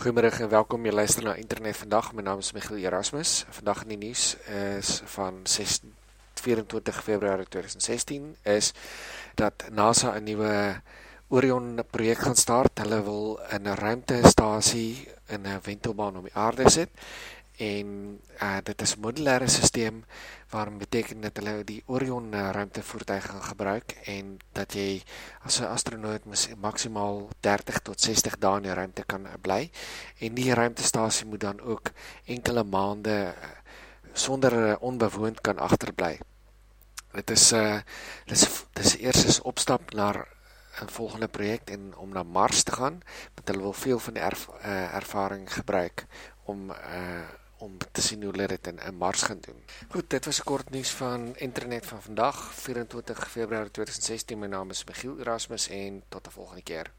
Goeiemôre en welkom jy luister na Internet vandag. My naam is Michiel Erasmus. Vandag in die nuus is van 6 24 Februarie 2016 is dat NASA 'n nuwe Orion projek gaan start. Hulle wil 'n ruimtestasie in 'n wentelbaan om die aarde sit en uh, dit is 'n modulêre stelsel waarom beteken dat hulle die Orion uh, ruimtevoertuig gaan gebruik en dat jy as 'n astronaut maksimaal 30 tot 60 dae in die ruimte kan uh, bly en die ruimtestasie moet dan ook enkele maande sonder onbewoond kan agterbly. Dit is 'n uh, dis dis eers is opstap na 'n volgende projek en om na Mars te gaan, want hulle wil veel van die erf, uh, ervaring gebruik om uh om te sien hoe hulle dit in, in Mars gaan doen. Goed, dit was 'n kort nuus van internet van vandag, 24 Februarie 2016. My naam is Michiel Erasmus en tot 'n volgende keer.